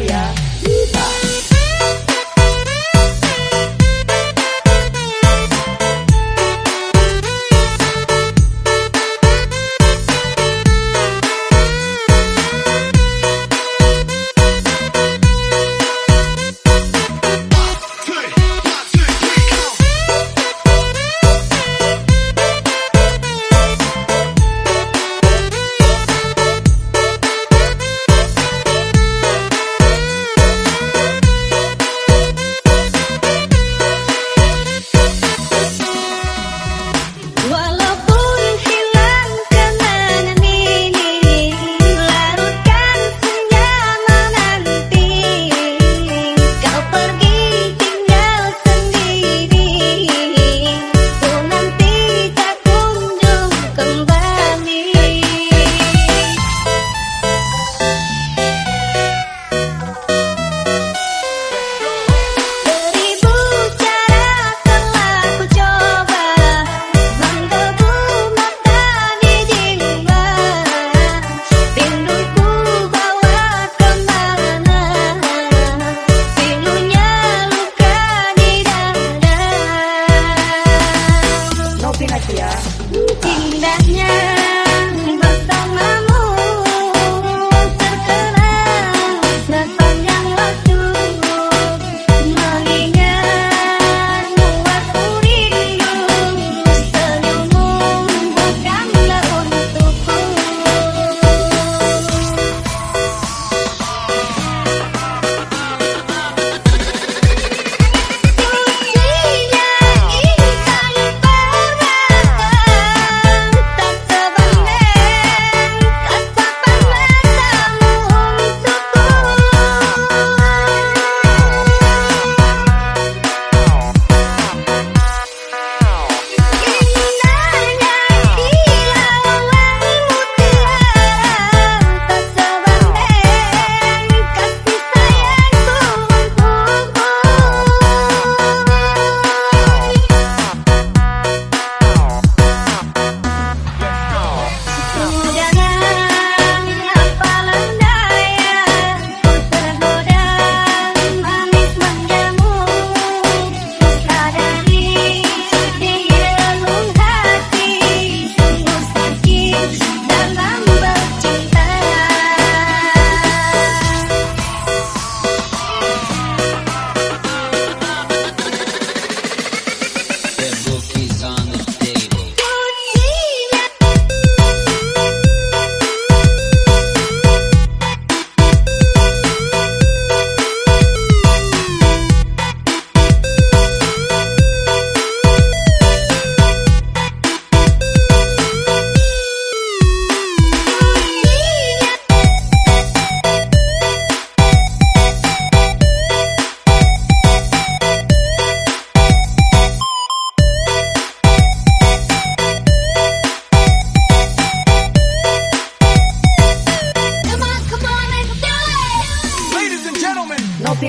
Yeah.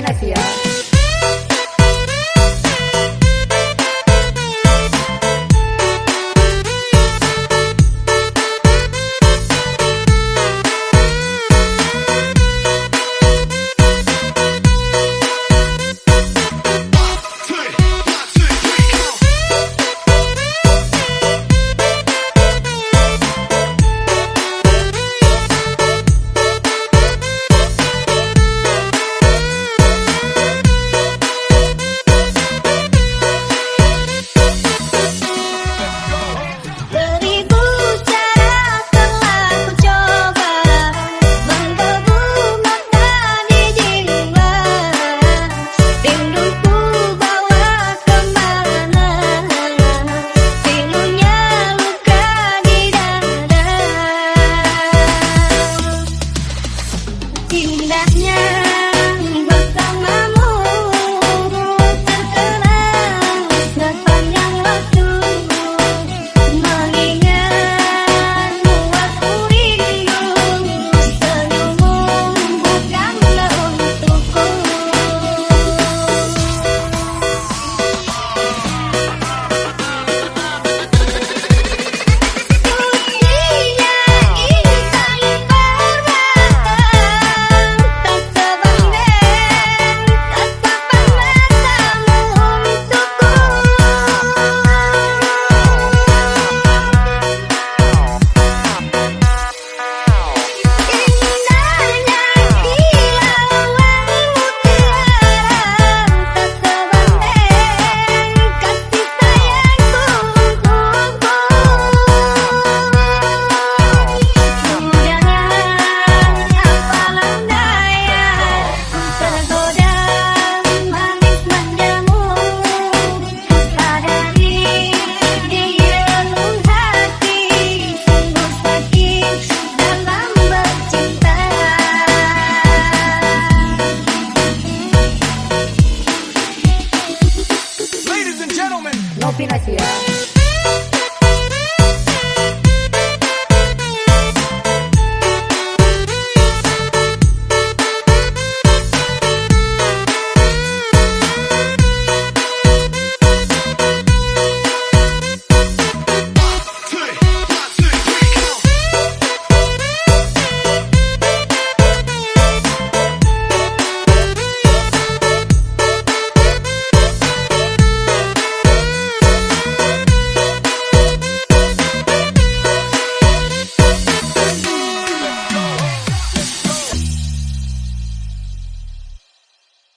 Novinasia